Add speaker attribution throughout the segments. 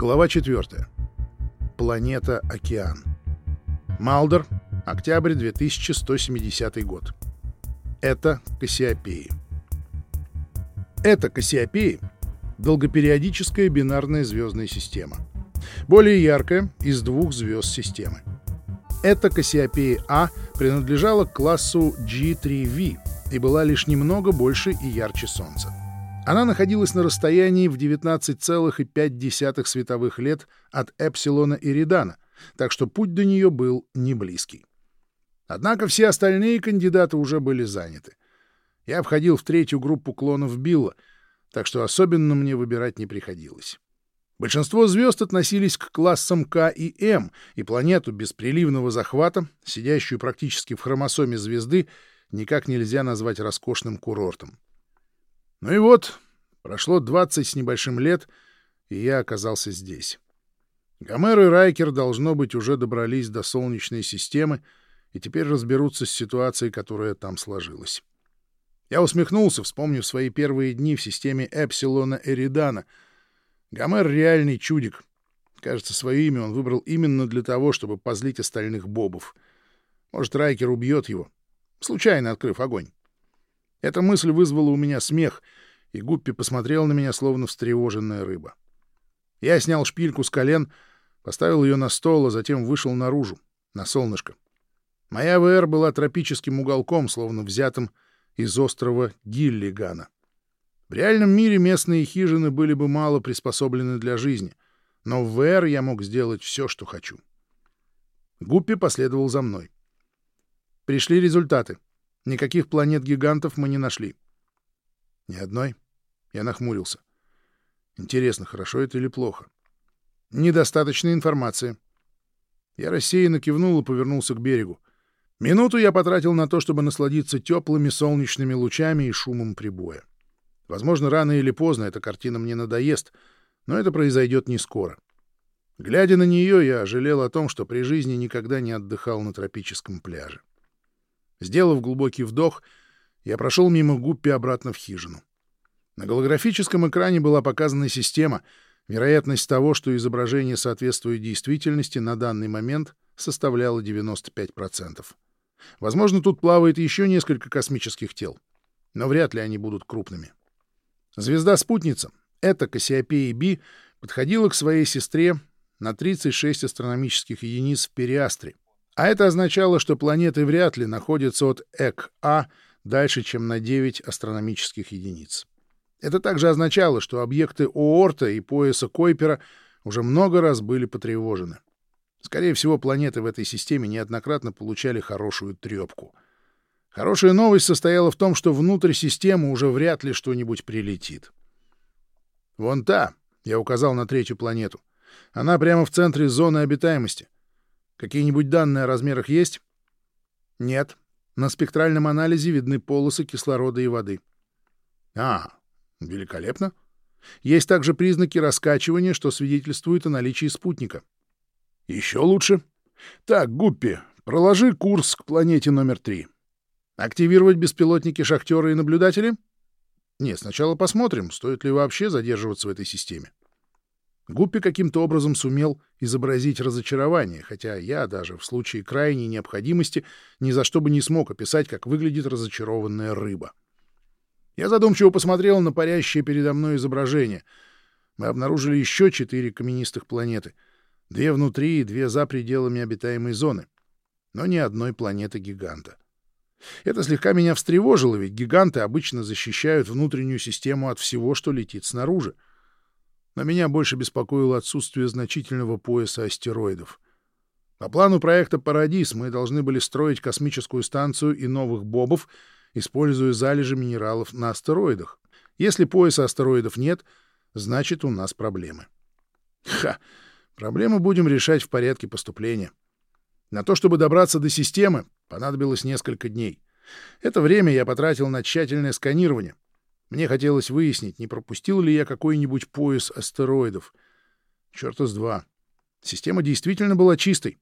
Speaker 1: Глава 4. Планета Океан. Малдер, октябрь 2170 год. Это Кассиопеи. Это Кассиопеи — долгопериодическая бинарная звездная система. Более яркая из двух звезд системы. Эта Кассиопея А принадлежала к классу G3V и была лишь немного больше и ярче Солнца. Она находилась на расстоянии в 19,5 световых лет от Эпсилона Иридана, так что путь до нее был не близкий. Однако все остальные кандидаты уже были заняты. Я входил в третью группу клонов Билла, так что особенно мне выбирать не приходилось. Большинство звезд относились к классам К и М, и планету без приливного захвата, сидящую практически в хромосоме звезды, никак нельзя назвать роскошным курортом. Ну и вот, прошло 20 с небольшим лет, и я оказался здесь. Гомер и Райкер, должно быть, уже добрались до Солнечной системы и теперь разберутся с ситуацией, которая там сложилась. Я усмехнулся, вспомнив свои первые дни в системе Эпсилона Эридана. Гомер — реальный чудик. Кажется, свое имя он выбрал именно для того, чтобы позлить остальных бобов. Может, Райкер убьет его, случайно открыв огонь. Эта мысль вызвала у меня смех, и Гуппи посмотрел на меня, словно встревоженная рыба. Я снял шпильку с колен, поставил ее на стол, а затем вышел наружу, на солнышко. Моя ВР была тропическим уголком, словно взятым из острова Гиллигана. В реальном мире местные хижины были бы мало приспособлены для жизни, но в ВР я мог сделать все, что хочу. Гуппи последовал за мной. Пришли результаты. Никаких планет-гигантов мы не нашли. Ни одной. Я нахмурился. Интересно, хорошо это или плохо? Недостаточно информации. Я рассеянно кивнул и повернулся к берегу. Минуту я потратил на то, чтобы насладиться теплыми солнечными лучами и шумом прибоя. Возможно, рано или поздно эта картина мне надоест, но это произойдет не скоро. Глядя на нее, я жалел о том, что при жизни никогда не отдыхал на тропическом пляже. Сделав глубокий вдох, я прошел мимо Гуппи обратно в хижину. На голографическом экране была показана система. Вероятность того, что изображение соответствует действительности, на данный момент составляла 95%. Возможно, тут плавает еще несколько космических тел, но вряд ли они будут крупными. Звезда-спутница, эта Кассиопея B, подходила к своей сестре на 36 астрономических единиц в Периастре — а это означало, что планеты вряд ли находятся от Эк-А дальше, чем на 9 астрономических единиц. Это также означало, что объекты Оорта и пояса Койпера уже много раз были потревожены. Скорее всего, планеты в этой системе неоднократно получали хорошую трепку. Хорошая новость состояла в том, что внутрь системы уже вряд ли что-нибудь прилетит. «Вон та», — я указал на третью планету. «Она прямо в центре зоны обитаемости. Какие-нибудь данные о размерах есть? Нет. На спектральном анализе видны полосы кислорода и воды. А, великолепно. Есть также признаки раскачивания, что свидетельствует о наличии спутника. Еще лучше. Так, Гуппи, проложи курс к планете номер три. Активировать беспилотники шахтера и наблюдатели? Нет, сначала посмотрим, стоит ли вообще задерживаться в этой системе. Гуппи каким-то образом сумел изобразить разочарование, хотя я даже в случае крайней необходимости ни за что бы не смог описать, как выглядит разочарованная рыба. Я задумчиво посмотрел на парящее передо мной изображение. Мы обнаружили еще четыре каменистых планеты. Две внутри и две за пределами обитаемой зоны. Но ни одной планеты-гиганта. Это слегка меня встревожило, ведь гиганты обычно защищают внутреннюю систему от всего, что летит снаружи но меня больше беспокоило отсутствие значительного пояса астероидов. По плану проекта «Парадис» мы должны были строить космическую станцию и новых бобов, используя залежи минералов на астероидах. Если пояса астероидов нет, значит, у нас проблемы. Ха! Проблемы будем решать в порядке поступления. На то, чтобы добраться до системы, понадобилось несколько дней. Это время я потратил на тщательное сканирование — мне хотелось выяснить, не пропустил ли я какой-нибудь пояс астероидов. Чёрта с два. Система действительно была чистой.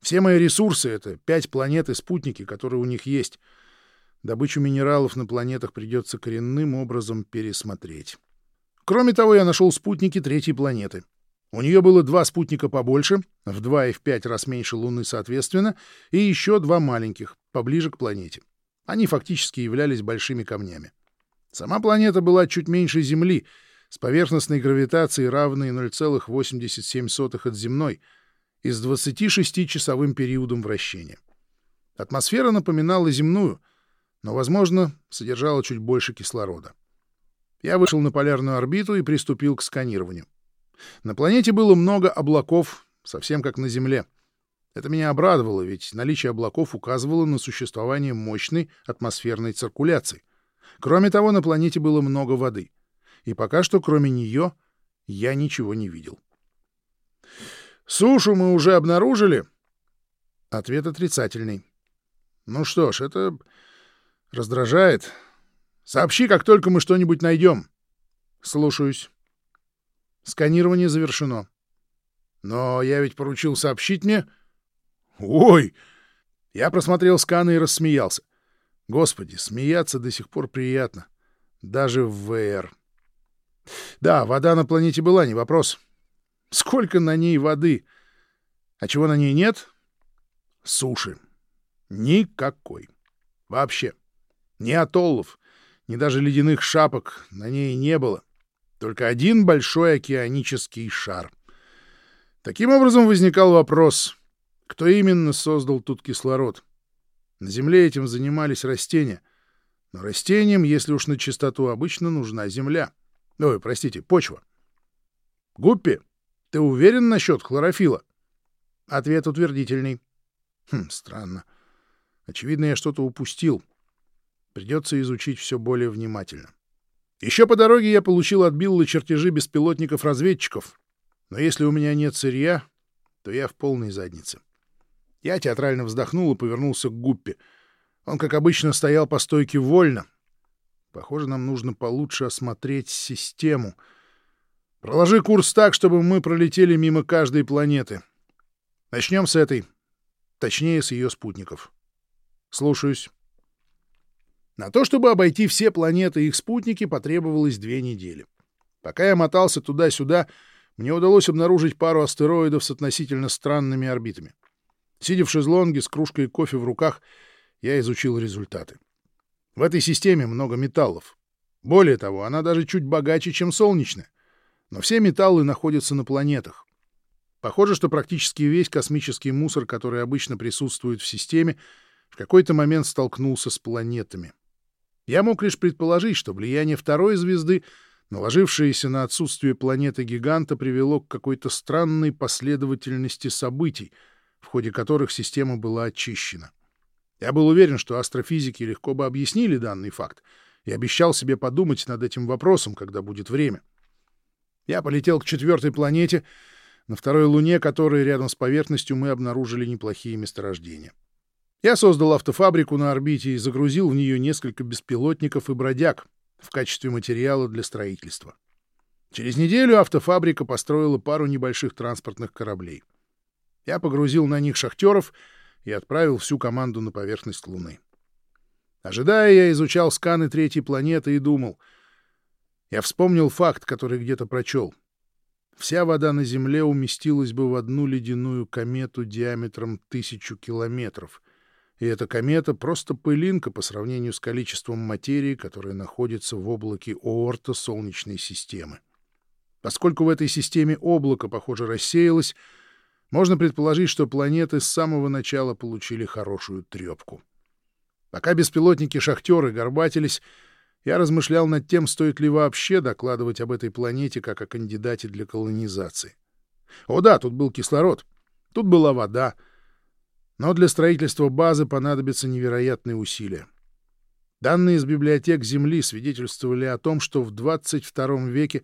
Speaker 1: Все мои ресурсы — это пять планет и спутники, которые у них есть. Добычу минералов на планетах придется коренным образом пересмотреть. Кроме того, я нашел спутники третьей планеты. У нее было два спутника побольше, в два и в пять раз меньше Луны соответственно, и еще два маленьких, поближе к планете. Они фактически являлись большими камнями. Сама планета была чуть меньше Земли, с поверхностной гравитацией, равной 0,87 от земной, и с 26-часовым периодом вращения. Атмосфера напоминала земную, но, возможно, содержала чуть больше кислорода. Я вышел на полярную орбиту и приступил к сканированию. На планете было много облаков, совсем как на Земле. Это меня обрадовало, ведь наличие облаков указывало на существование мощной атмосферной циркуляции. Кроме того, на планете было много воды. И пока что, кроме нее, я ничего не видел. «Сушу мы уже обнаружили?» Ответ отрицательный. «Ну что ж, это раздражает. Сообщи, как только мы что-нибудь найдем». «Слушаюсь». Сканирование завершено. Но я ведь поручил сообщить мне... Ой! Я просмотрел сканы и рассмеялся. Господи, смеяться до сих пор приятно. Даже в ВР. Да, вода на планете была, не вопрос. Сколько на ней воды? А чего на ней нет? Суши. Никакой. Вообще. Ни атоллов, ни даже ледяных шапок на ней не было. Только один большой океанический шар. Таким образом возникал вопрос, кто именно создал тут кислород. На Земле этим занимались растения. Но растениям, если уж на чистоту, обычно нужна земля. Ой, простите, почва. Гуппи, ты уверен насчет хлорофила? Ответ утвердительный. Хм, странно. Очевидно, я что-то упустил. Придется изучить все более внимательно. Еще по дороге я получил от Билла чертежи беспилотников-разведчиков. Но если у меня нет сырья, то я в полной заднице. Я театрально вздохнул и повернулся к Гуппе. Он, как обычно, стоял по стойке вольно. Похоже, нам нужно получше осмотреть систему. Проложи курс так, чтобы мы пролетели мимо каждой планеты. Начнем с этой. Точнее, с ее спутников. Слушаюсь. На то, чтобы обойти все планеты и их спутники, потребовалось две недели. Пока я мотался туда-сюда, мне удалось обнаружить пару астероидов с относительно странными орбитами. Сидя в шезлонге с кружкой кофе в руках, я изучил результаты. В этой системе много металлов. Более того, она даже чуть богаче, чем солнечная. Но все металлы находятся на планетах. Похоже, что практически весь космический мусор, который обычно присутствует в системе, в какой-то момент столкнулся с планетами. Я мог лишь предположить, что влияние второй звезды, наложившееся на отсутствие планеты-гиганта, привело к какой-то странной последовательности событий, в ходе которых система была очищена. Я был уверен, что астрофизики легко бы объяснили данный факт, и обещал себе подумать над этим вопросом, когда будет время. Я полетел к четвертой планете, на второй Луне, которой рядом с поверхностью мы обнаружили неплохие месторождения. Я создал автофабрику на орбите и загрузил в нее несколько беспилотников и бродяг в качестве материала для строительства. Через неделю автофабрика построила пару небольших транспортных кораблей. Я погрузил на них шахтеров и отправил всю команду на поверхность Луны. Ожидая, я изучал сканы третьей планеты и думал. Я вспомнил факт, который где-то прочел. Вся вода на Земле уместилась бы в одну ледяную комету диаметром тысячу километров, и эта комета — просто пылинка по сравнению с количеством материи, которая находится в облаке Оорта Солнечной системы. Поскольку в этой системе облако, похоже, рассеялось, можно предположить, что планеты с самого начала получили хорошую трепку. Пока беспилотники-шахтеры горбатились, я размышлял над тем, стоит ли вообще докладывать об этой планете как о кандидате для колонизации. О да, тут был кислород, тут была вода — но для строительства базы понадобятся невероятные усилия. Данные из библиотек Земли свидетельствовали о том, что в 22 веке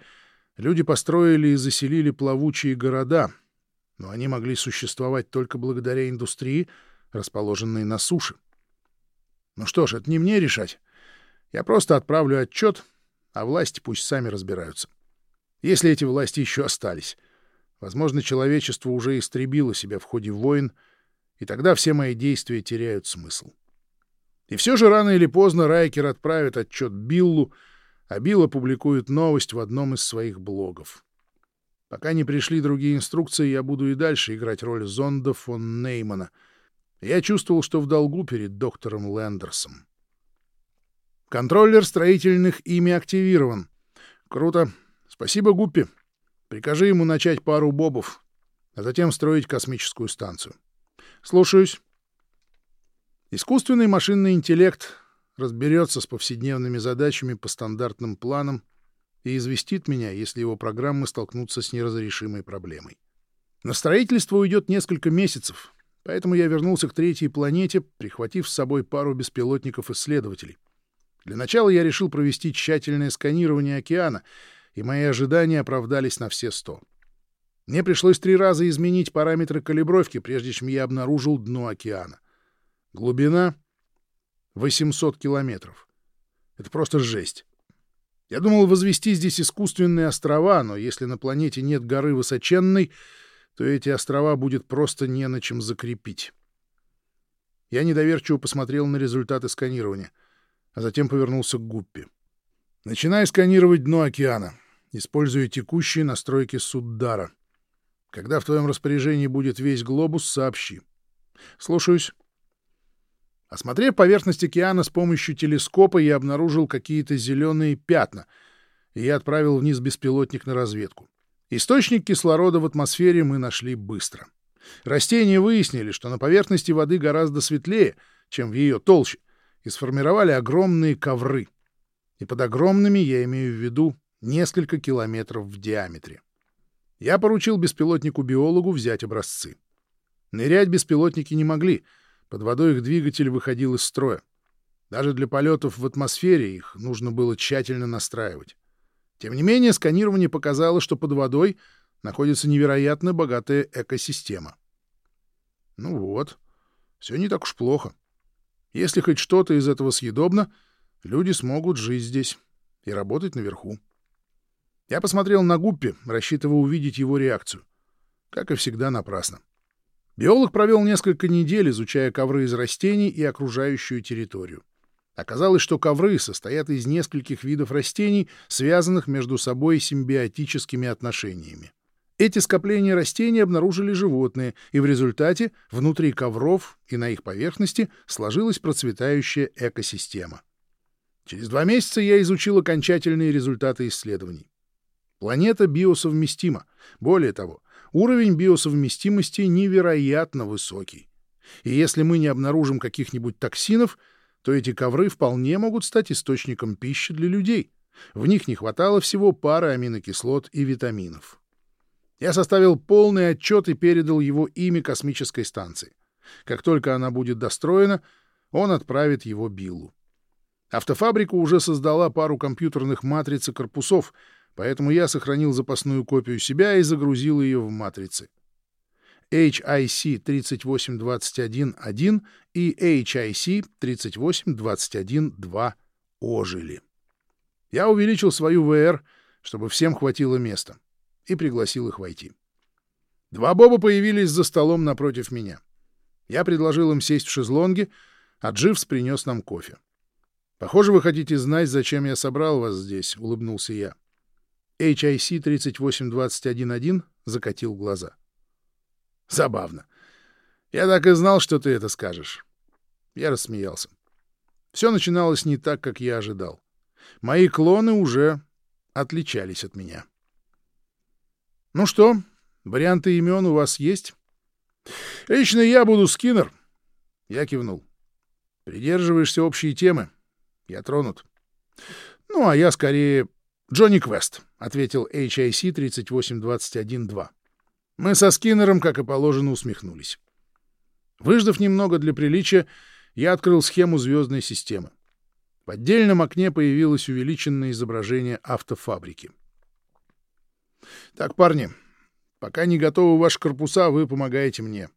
Speaker 1: люди построили и заселили плавучие города, но они могли существовать только благодаря индустрии, расположенной на суше. Ну что ж, это не мне решать. Я просто отправлю отчет, а власти пусть сами разбираются. Если эти власти еще остались. Возможно, человечество уже истребило себя в ходе войн, и тогда все мои действия теряют смысл. И все же рано или поздно Райкер отправит отчет Биллу, а Билл опубликует новость в одном из своих блогов. Пока не пришли другие инструкции, я буду и дальше играть роль зонда фон Неймана. Я чувствовал, что в долгу перед доктором Лендерсом. Контроллер строительных ими активирован. Круто. Спасибо, Гуппи. Прикажи ему начать пару бобов, а затем строить космическую станцию. Слушаюсь. Искусственный машинный интеллект разберется с повседневными задачами по стандартным планам и известит меня, если его программы столкнутся с неразрешимой проблемой. На строительство уйдет несколько месяцев, поэтому я вернулся к третьей планете, прихватив с собой пару беспилотников-исследователей. Для начала я решил провести тщательное сканирование океана, и мои ожидания оправдались на все сто. Мне пришлось три раза изменить параметры калибровки, прежде чем я обнаружил дно океана. Глубина — 800 километров. Это просто жесть. Я думал возвести здесь искусственные острова, но если на планете нет горы высоченной, то эти острова будет просто не на чем закрепить. Я недоверчиво посмотрел на результаты сканирования — а затем повернулся к Гуппи. «Начинай сканировать дно океана, используя текущие настройки Суддара. Когда в твоем распоряжении будет весь глобус, сообщи. Слушаюсь». Осмотрев поверхность океана с помощью телескопа, я обнаружил какие-то зеленые пятна, и я отправил вниз беспилотник на разведку. Источник кислорода в атмосфере мы нашли быстро. Растения выяснили, что на поверхности воды гораздо светлее, чем в ее толще — и сформировали огромные ковры. И под огромными я имею в виду несколько километров в диаметре. Я поручил беспилотнику-биологу взять образцы. Нырять беспилотники не могли, под водой их двигатель выходил из строя. Даже для полетов в атмосфере их нужно было тщательно настраивать. Тем не менее, сканирование показало, что под водой находится невероятно богатая экосистема. Ну вот, все не так уж плохо. Если хоть что-то из этого съедобно, люди смогут жить здесь и работать наверху. Я посмотрел на Гуппи, рассчитывая увидеть его реакцию. Как и всегда, напрасно. Биолог провел несколько недель, изучая ковры из растений и окружающую территорию. Оказалось, что ковры состоят из нескольких видов растений, связанных между собой симбиотическими отношениями. Эти скопления растений обнаружили животные, и в результате внутри ковров и на их поверхности сложилась процветающая экосистема. Через два месяца я изучил окончательные результаты исследований. Планета биосовместима. Более того, уровень биосовместимости невероятно высокий. И если мы не обнаружим каких-нибудь токсинов, то эти ковры вполне могут стать источником пищи для людей. В них не хватало всего пары аминокислот и витаминов. Я составил полный отчет и передал его имя космической станции. Как только она будет достроена, он отправит его Биллу. Автофабрика уже создала пару компьютерных матриц и корпусов, поэтому я сохранил запасную копию себя и загрузил ее в матрицы. HIC-3821-1 и HIC-3821-2 ожили. Я увеличил свою ВР, чтобы всем хватило места и пригласил их войти. Два Боба появились за столом напротив меня. Я предложил им сесть в шезлонги, а Дживс принес нам кофе. «Похоже, вы хотите знать, зачем я собрал вас здесь», — улыбнулся я. HIC 38211 закатил глаза. «Забавно. Я так и знал, что ты это скажешь». Я рассмеялся. Все начиналось не так, как я ожидал. Мои клоны уже отличались от меня. Ну что, варианты имен у вас есть? Лично я буду Скиннер. Я кивнул. Придерживаешься общей темы. Я тронут. Ну, а я скорее Джонни Квест, ответил HIC 38212. Мы со Скиннером, как и положено, усмехнулись. Выждав немного для приличия, я открыл схему звездной системы. В отдельном окне появилось увеличенное изображение автофабрики. Так, парни, пока не готовы ваши корпуса, вы помогаете мне.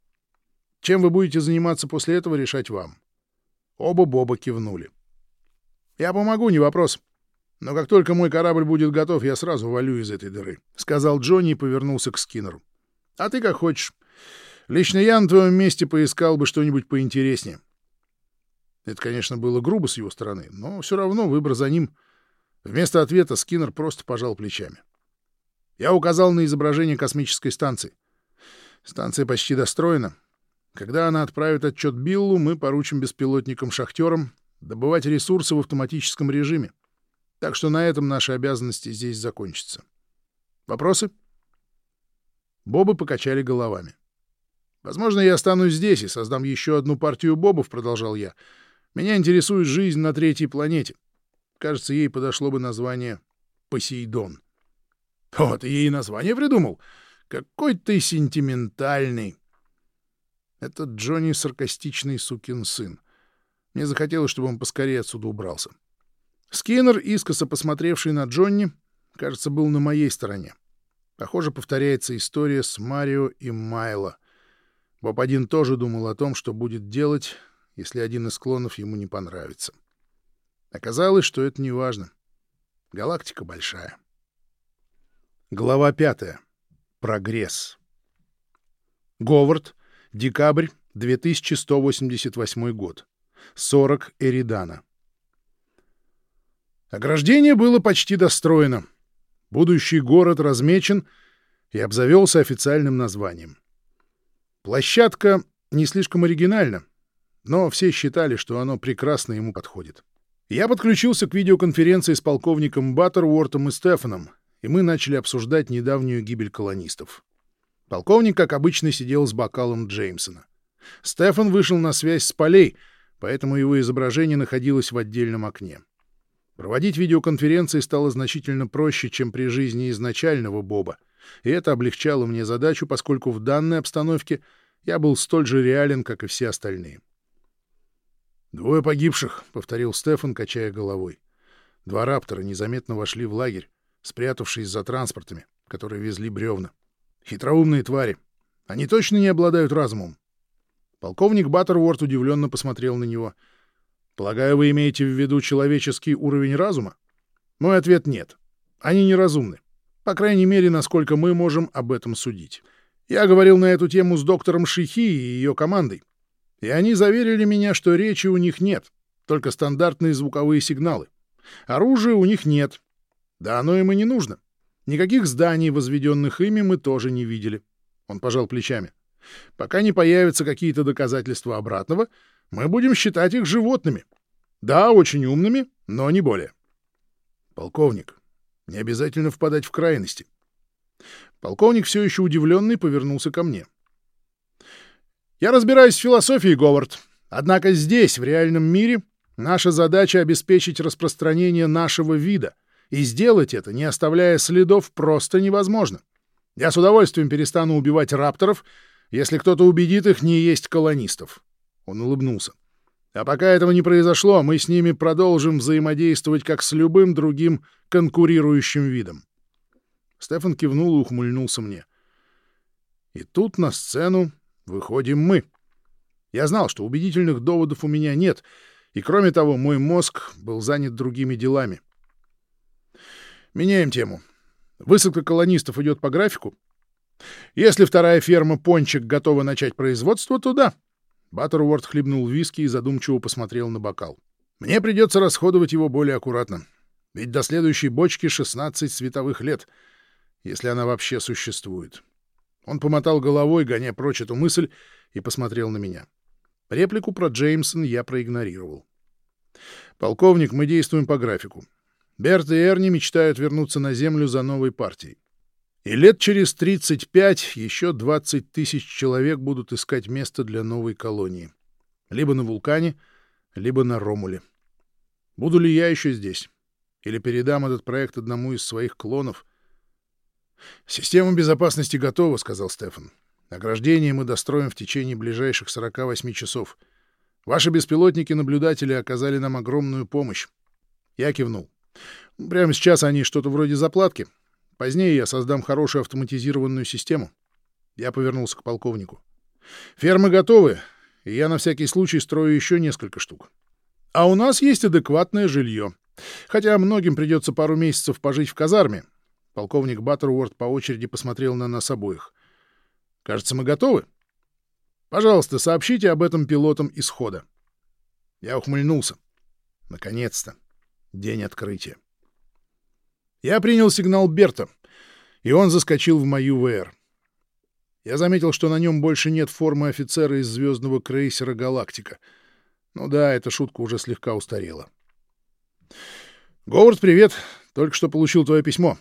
Speaker 1: Чем вы будете заниматься после этого, решать вам. Оба Боба кивнули. Я помогу, не вопрос. Но как только мой корабль будет готов, я сразу валю из этой дыры, — сказал Джонни и повернулся к Скиннеру. А ты как хочешь. Лично я на твоем месте поискал бы что-нибудь поинтереснее. Это, конечно, было грубо с его стороны, но все равно выбор за ним. Вместо ответа Скиннер просто пожал плечами. — Я указал на изображение космической станции. Станция почти достроена. Когда она отправит отчет Биллу, мы поручим беспилотникам-шахтерам добывать ресурсы в автоматическом режиме. Так что на этом наши обязанности здесь закончатся. Вопросы? Бобы покачали головами. «Возможно, я останусь здесь и создам еще одну партию бобов», — продолжал я. «Меня интересует жизнь на третьей планете. Кажется, ей подошло бы название Посейдон». «Вот, ей название придумал. Какой ты сентиментальный!» Этот Джонни саркастичный сукин сын. Мне захотелось, чтобы он поскорее отсюда убрался. Скиннер, искоса посмотревший на Джонни, кажется, был на моей стороне. Похоже, повторяется история с Марио и Майло. Боб один тоже думал о том, что будет делать, если один из клонов ему не понравится. Оказалось, что это не важно. Галактика большая. Глава пятая. Прогресс. Говард. Декабрь 2188 год. 40 Эридана. Ограждение было почти достроено. Будущий город размечен и обзавелся официальным названием. Площадка не слишком оригинальна, но все считали, что оно прекрасно ему подходит. Я подключился к видеоконференции с полковником Баттервортом и Стефаном, и мы начали обсуждать недавнюю гибель колонистов. Полковник, как обычно, сидел с бокалом Джеймсона. Стефан вышел на связь с полей, поэтому его изображение находилось в отдельном окне. Проводить видеоконференции стало значительно проще, чем при жизни изначального Боба, и это облегчало мне задачу, поскольку в данной обстановке я был столь же реален, как и все остальные. «Двое погибших», — повторил Стефан, качая головой. Два раптора незаметно вошли в лагерь, спрятавшись за транспортами, которые везли бревна. Хитроумные твари. Они точно не обладают разумом. Полковник Баттерворд удивленно посмотрел на него. «Полагаю, вы имеете в виду человеческий уровень разума?» Мой ответ — нет. Они неразумны. По крайней мере, насколько мы можем об этом судить. Я говорил на эту тему с доктором Шихи и ее командой. И они заверили меня, что речи у них нет, только стандартные звуковые сигналы. Оружия у них нет. Да оно им и не нужно. Никаких зданий, возведенных ими, мы тоже не видели. Он пожал плечами. Пока не появятся какие-то доказательства обратного, мы будем считать их животными. Да, очень умными, но не более. Полковник, не обязательно впадать в крайности. Полковник, все еще удивленный, повернулся ко мне. Я разбираюсь в философии, Говард. Однако здесь, в реальном мире, наша задача — обеспечить распространение нашего вида, и сделать это, не оставляя следов, просто невозможно. Я с удовольствием перестану убивать рапторов, если кто-то убедит их не есть колонистов. Он улыбнулся. А пока этого не произошло, мы с ними продолжим взаимодействовать как с любым другим конкурирующим видом. Стефан кивнул и ухмыльнулся мне. И тут на сцену выходим мы. Я знал, что убедительных доводов у меня нет, и кроме того, мой мозг был занят другими делами. Меняем тему. Высадка колонистов идет по графику? Если вторая ферма «Пончик» готова начать производство, то да. Баттерворд хлебнул виски и задумчиво посмотрел на бокал. Мне придется расходовать его более аккуратно. Ведь до следующей бочки 16 световых лет, если она вообще существует. Он помотал головой, гоня прочь эту мысль, и посмотрел на меня. Реплику про Джеймсон я проигнорировал. «Полковник, мы действуем по графику. Берт и Эрни мечтают вернуться на Землю за новой партией. И лет через 35 еще 20 тысяч человек будут искать место для новой колонии. Либо на Вулкане, либо на Ромуле. Буду ли я еще здесь? Или передам этот проект одному из своих клонов? «Система безопасности готова», — сказал Стефан. «Ограждение мы достроим в течение ближайших 48 часов. Ваши беспилотники-наблюдатели оказали нам огромную помощь». Я кивнул. «Прямо сейчас они что-то вроде заплатки. Позднее я создам хорошую автоматизированную систему. Я повернулся к полковнику. Фермы готовы, и я на всякий случай строю еще несколько штук. А у нас есть адекватное жилье. Хотя многим придется пару месяцев пожить в казарме. Полковник Баттерворд по очереди посмотрел на нас обоих. Кажется, мы готовы. Пожалуйста, сообщите об этом пилотам исхода. Я ухмыльнулся. Наконец-то. День открытия. Я принял сигнал Берта и он заскочил в мою ВР. Я заметил, что на нем больше нет формы офицера из звездного крейсера «Галактика». Ну да, эта шутка уже слегка устарела. «Говард, привет! Только что получил твое письмо.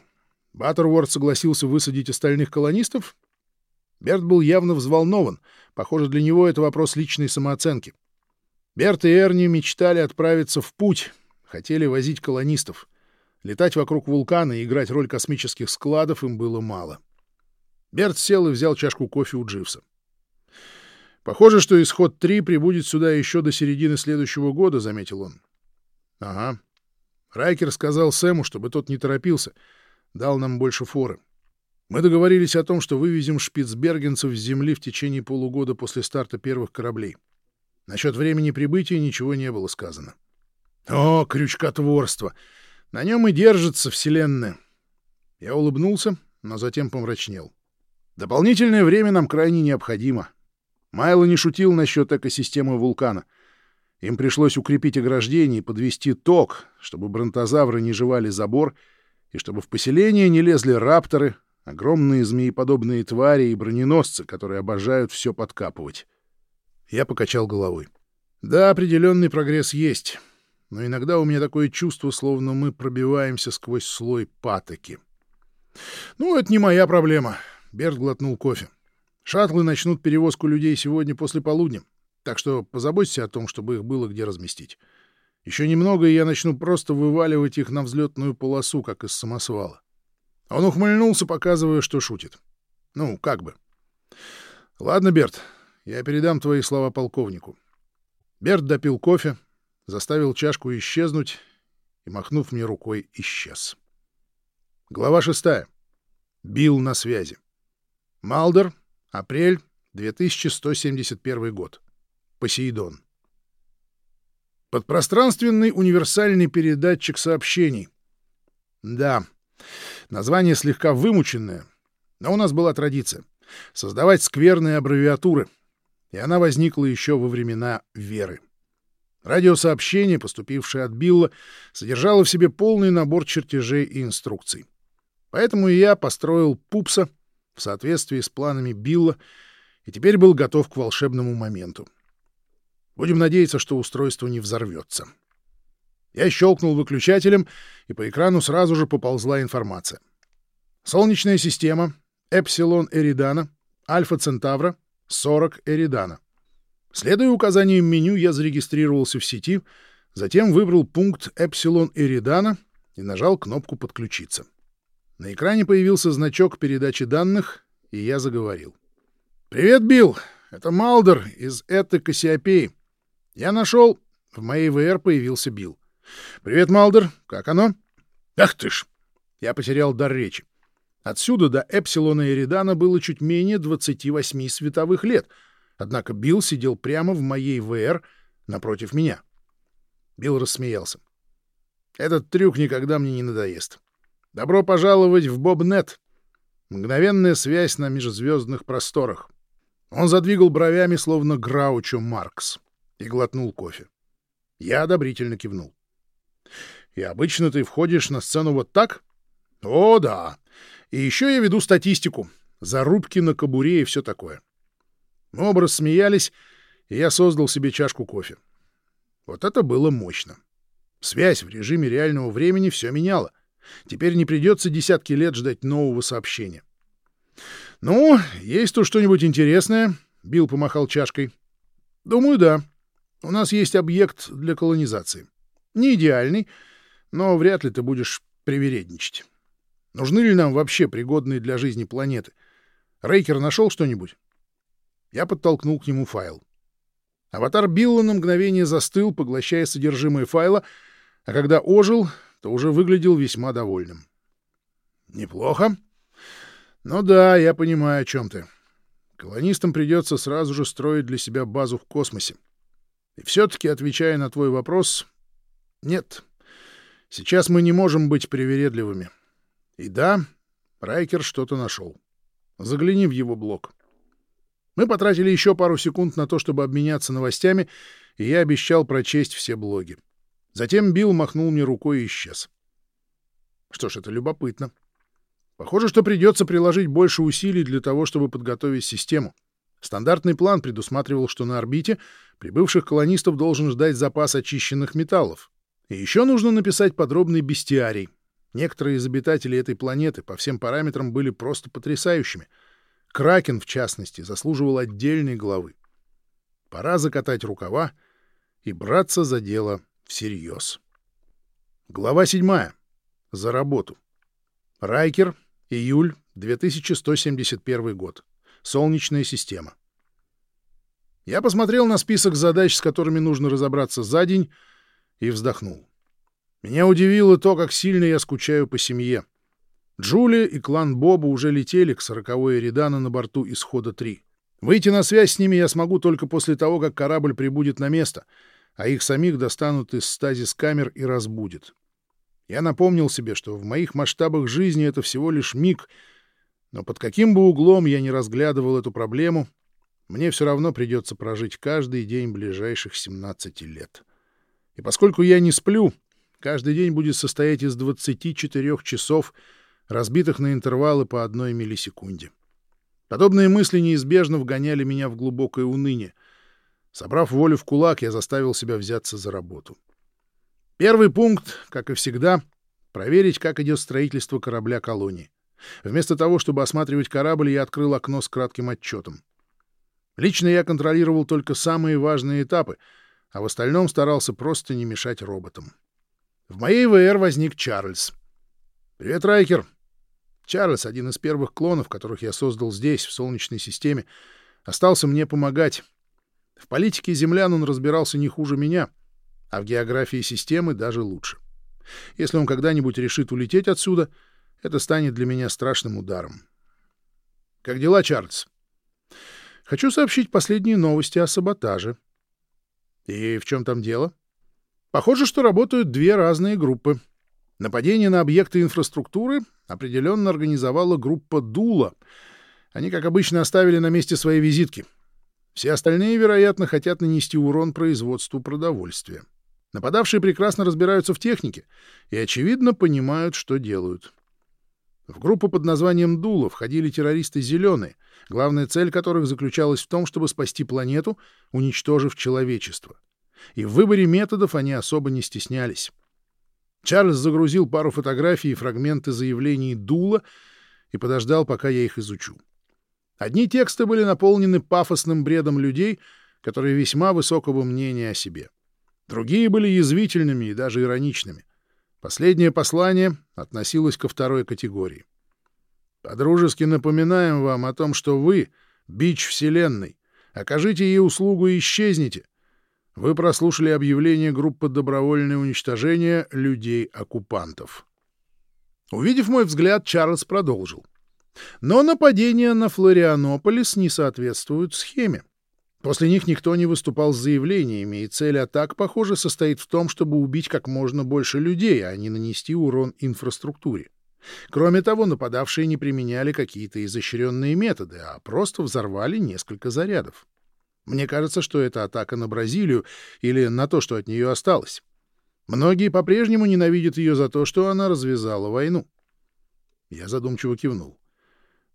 Speaker 1: Баттерворд согласился высадить остальных колонистов?» Берт был явно взволнован. Похоже, для него это вопрос личной самооценки. Берт и Эрни мечтали отправиться в путь, хотели возить колонистов. Летать вокруг вулкана и играть роль космических складов им было мало. Берт сел и взял чашку кофе у Дживса. «Похоже, что исход 3 прибудет сюда еще до середины следующего года», — заметил он. «Ага». Райкер сказал Сэму, чтобы тот не торопился, дал нам больше форы. Мы договорились о том, что вывезем шпицбергенцев с земли в течение полугода после старта первых кораблей. Насчет времени прибытия ничего не было сказано. О, крючкотворство! На нем и держится Вселенная. Я улыбнулся, но затем помрачнел. Дополнительное время нам крайне необходимо. Майло не шутил насчет экосистемы вулкана. Им пришлось укрепить ограждение и подвести ток, чтобы бронтозавры не жевали забор, и чтобы в поселение не лезли рапторы, огромные змееподобные твари и броненосцы, которые обожают все подкапывать. Я покачал головой. Да, определенный прогресс есть но иногда у меня такое чувство, словно мы пробиваемся сквозь слой патоки. «Ну, это не моя проблема», — Берт глотнул кофе. «Шаттлы начнут перевозку людей сегодня после полудня, так что позаботься о том, чтобы их было где разместить. Еще немного, и я начну просто вываливать их на взлетную полосу, как из самосвала». Он ухмыльнулся, показывая, что шутит. «Ну, как бы». «Ладно, Берт, я передам твои слова полковнику». Берт допил кофе, заставил чашку исчезнуть и, махнув мне рукой, исчез. Глава шестая. Билл на связи. Малдер, апрель 2171 год. Посейдон. Подпространственный универсальный передатчик сообщений. Да, название слегка вымученное, но у нас была традиция — создавать скверные аббревиатуры, и она возникла еще во времена веры. Радиосообщение, поступившее от Билла, содержало в себе полный набор чертежей и инструкций. Поэтому я построил пупса в соответствии с планами Билла и теперь был готов к волшебному моменту. Будем надеяться, что устройство не взорвется. Я щелкнул выключателем, и по экрану сразу же поползла информация. Солнечная система, Эпсилон Эридана, Альфа Центавра, 40 Эридана. Следуя указаниям меню, я зарегистрировался в сети, затем выбрал пункт Эпсилон Эридана и нажал кнопку «Подключиться». На экране появился значок передачи данных, и я заговорил. «Привет, Билл! Это Малдер из Эты Кассиопеи. Я нашел...» В моей ВР появился Билл. «Привет, Малдер. Как оно?» «Ах ты ж!» Я потерял дар речи. Отсюда до Эпсилона Эридана было чуть менее 28 световых лет — Однако Билл сидел прямо в моей ВР напротив меня. Билл рассмеялся. «Этот трюк никогда мне не надоест. Добро пожаловать в Бобнет. Мгновенная связь на межзвездных просторах». Он задвигал бровями, словно Граучо Маркс, и глотнул кофе. Я одобрительно кивнул. «И обычно ты входишь на сцену вот так?» «О, да. И еще я веду статистику. Зарубки на кобуре и все такое. Мы оба рассмеялись, и я создал себе чашку кофе. Вот это было мощно. Связь в режиме реального времени все меняла. Теперь не придется десятки лет ждать нового сообщения. «Ну, есть тут что-нибудь интересное?» — Билл помахал чашкой. «Думаю, да. У нас есть объект для колонизации. Не идеальный, но вряд ли ты будешь привередничать. Нужны ли нам вообще пригодные для жизни планеты? Рейкер нашел что-нибудь?» Я подтолкнул к нему файл. Аватар Билла на мгновение застыл, поглощая содержимое файла, а когда ожил, то уже выглядел весьма довольным. «Неплохо. Ну да, я понимаю, о чем ты. Колонистам придется сразу же строить для себя базу в космосе. И все-таки, отвечая на твой вопрос, нет, сейчас мы не можем быть привередливыми. И да, Райкер что-то нашел. Загляни в его блог». Мы потратили еще пару секунд на то, чтобы обменяться новостями, и я обещал прочесть все блоги. Затем Билл махнул мне рукой и исчез. Что ж, это любопытно. Похоже, что придется приложить больше усилий для того, чтобы подготовить систему. Стандартный план предусматривал, что на орбите прибывших колонистов должен ждать запас очищенных металлов. И еще нужно написать подробный бестиарий. Некоторые из обитателей этой планеты по всем параметрам были просто потрясающими. Кракен, в частности, заслуживал отдельной главы. Пора закатать рукава и браться за дело всерьез. Глава 7. За работу. Райкер, июль 2171 год. Солнечная система. Я посмотрел на список задач, с которыми нужно разобраться за день, и вздохнул. Меня удивило то, как сильно я скучаю по семье. Джулия и клан Боба уже летели к сороковой Эридана на борту Исхода-3. Выйти на связь с ними я смогу только после того, как корабль прибудет на место, а их самих достанут из стазис-камер и разбудят. Я напомнил себе, что в моих масштабах жизни это всего лишь миг — но под каким бы углом я ни разглядывал эту проблему, мне все равно придется прожить каждый день ближайших 17 лет. И поскольку я не сплю, каждый день будет состоять из 24 часов, разбитых на интервалы по одной миллисекунде. Подобные мысли неизбежно вгоняли меня в глубокое уныние. Собрав волю в кулак, я заставил себя взяться за работу. Первый пункт, как и всегда, проверить, как идет строительство корабля колонии. Вместо того, чтобы осматривать корабль, я открыл окно с кратким отчетом. Лично я контролировал только самые важные этапы, а в остальном старался просто не мешать роботам. В моей ВР возник Чарльз. «Привет, Райкер!» Чарльз, один из первых клонов, которых я создал здесь, в Солнечной системе, остался мне помогать. В политике землян он разбирался не хуже меня, а в географии системы даже лучше. Если он когда-нибудь решит улететь отсюда — это станет для меня страшным ударом. Как дела, Чарльз? Хочу сообщить последние новости о саботаже. И в чем там дело? Похоже, что работают две разные группы. Нападение на объекты инфраструктуры определенно организовала группа Дула. Они, как обычно, оставили на месте свои визитки. Все остальные, вероятно, хотят нанести урон производству продовольствия. Нападавшие прекрасно разбираются в технике и, очевидно, понимают, что делают. В группу под названием «Дула» входили террористы «Зеленые», главная цель которых заключалась в том, чтобы спасти планету, уничтожив человечество. И в выборе методов они особо не стеснялись. Чарльз загрузил пару фотографий и фрагменты заявлений Дула и подождал, пока я их изучу. Одни тексты были наполнены пафосным бредом людей, которые весьма высокого мнения о себе. Другие были язвительными и даже ироничными. Последнее послание относилось ко второй категории. «Подружески напоминаем вам о том, что вы — бич Вселенной. Окажите ей услугу и исчезните. Вы прослушали объявление группы «Добровольное уничтожение людей-оккупантов». Увидев мой взгляд, Чарльз продолжил. Но нападения на Флорианополис не соответствуют схеме. После них никто не выступал с заявлениями, и цель атак, похоже, состоит в том, чтобы убить как можно больше людей, а не нанести урон инфраструктуре. Кроме того, нападавшие не применяли какие-то изощренные методы, а просто взорвали несколько зарядов. Мне кажется, что это атака на Бразилию или на то, что от нее осталось. Многие по-прежнему ненавидят ее за то, что она развязала войну. Я задумчиво кивнул.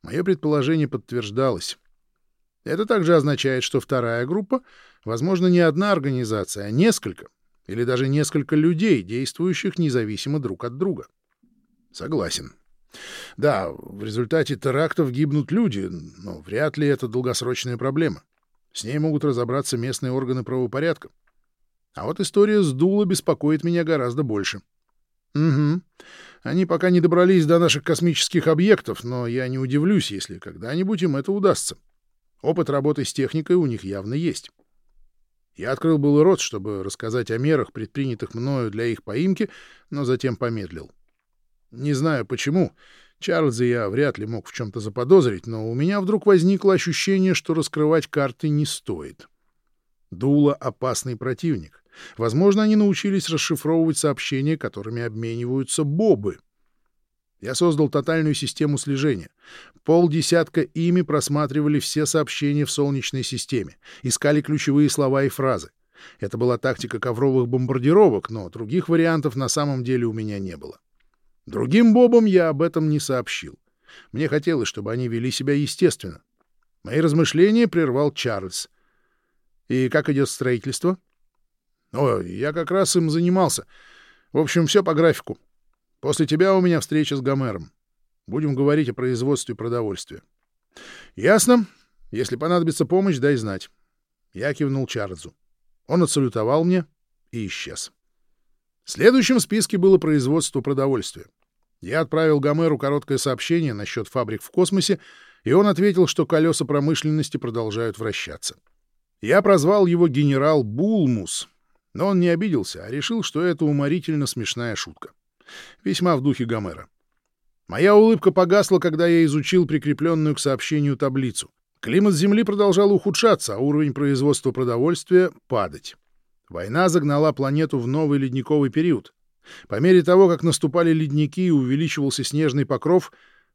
Speaker 1: Мое предположение подтверждалось. Это также означает, что вторая группа, возможно, не одна организация, а несколько, или даже несколько людей, действующих независимо друг от друга. Согласен. Да, в результате терактов гибнут люди, но вряд ли это долгосрочная проблема. С ней могут разобраться местные органы правопорядка. А вот история с Дула беспокоит меня гораздо больше. Угу. Они пока не добрались до наших космических объектов, но я не удивлюсь, если когда-нибудь им это удастся. Опыт работы с техникой у них явно есть. Я открыл был рот, чтобы рассказать о мерах, предпринятых мною для их поимки, но затем помедлил. Не знаю почему, Чарльза я вряд ли мог в чем-то заподозрить, но у меня вдруг возникло ощущение, что раскрывать карты не стоит. Дула — опасный противник. Возможно, они научились расшифровывать сообщения, которыми обмениваются бобы — я создал тотальную систему слежения. Полдесятка ими просматривали все сообщения в Солнечной системе, искали ключевые слова и фразы. Это была тактика ковровых бомбардировок, но других вариантов на самом деле у меня не было. Другим бобам я об этом не сообщил. Мне хотелось, чтобы они вели себя естественно. Мои размышления прервал Чарльз. «И как идет строительство?» «О, я как раз им занимался. В общем, все по графику. После тебя у меня встреча с Гомером. Будем говорить о производстве продовольствия». «Ясно. Если понадобится помощь, дай знать». Я кивнул Чарльзу. Он отсалютовал мне и исчез. Следующим в списке было производство продовольствия. Я отправил Гомеру короткое сообщение насчет фабрик в космосе, и он ответил, что колеса промышленности продолжают вращаться. Я прозвал его генерал Булмус, но он не обиделся, а решил, что это уморительно смешная шутка. Весьма в духе Гомера. Моя улыбка погасла, когда я изучил прикрепленную к сообщению таблицу. Климат Земли продолжал ухудшаться, а уровень производства продовольствия — падать. Война загнала планету в новый ледниковый период. По мере того, как наступали ледники и увеличивался снежный покров,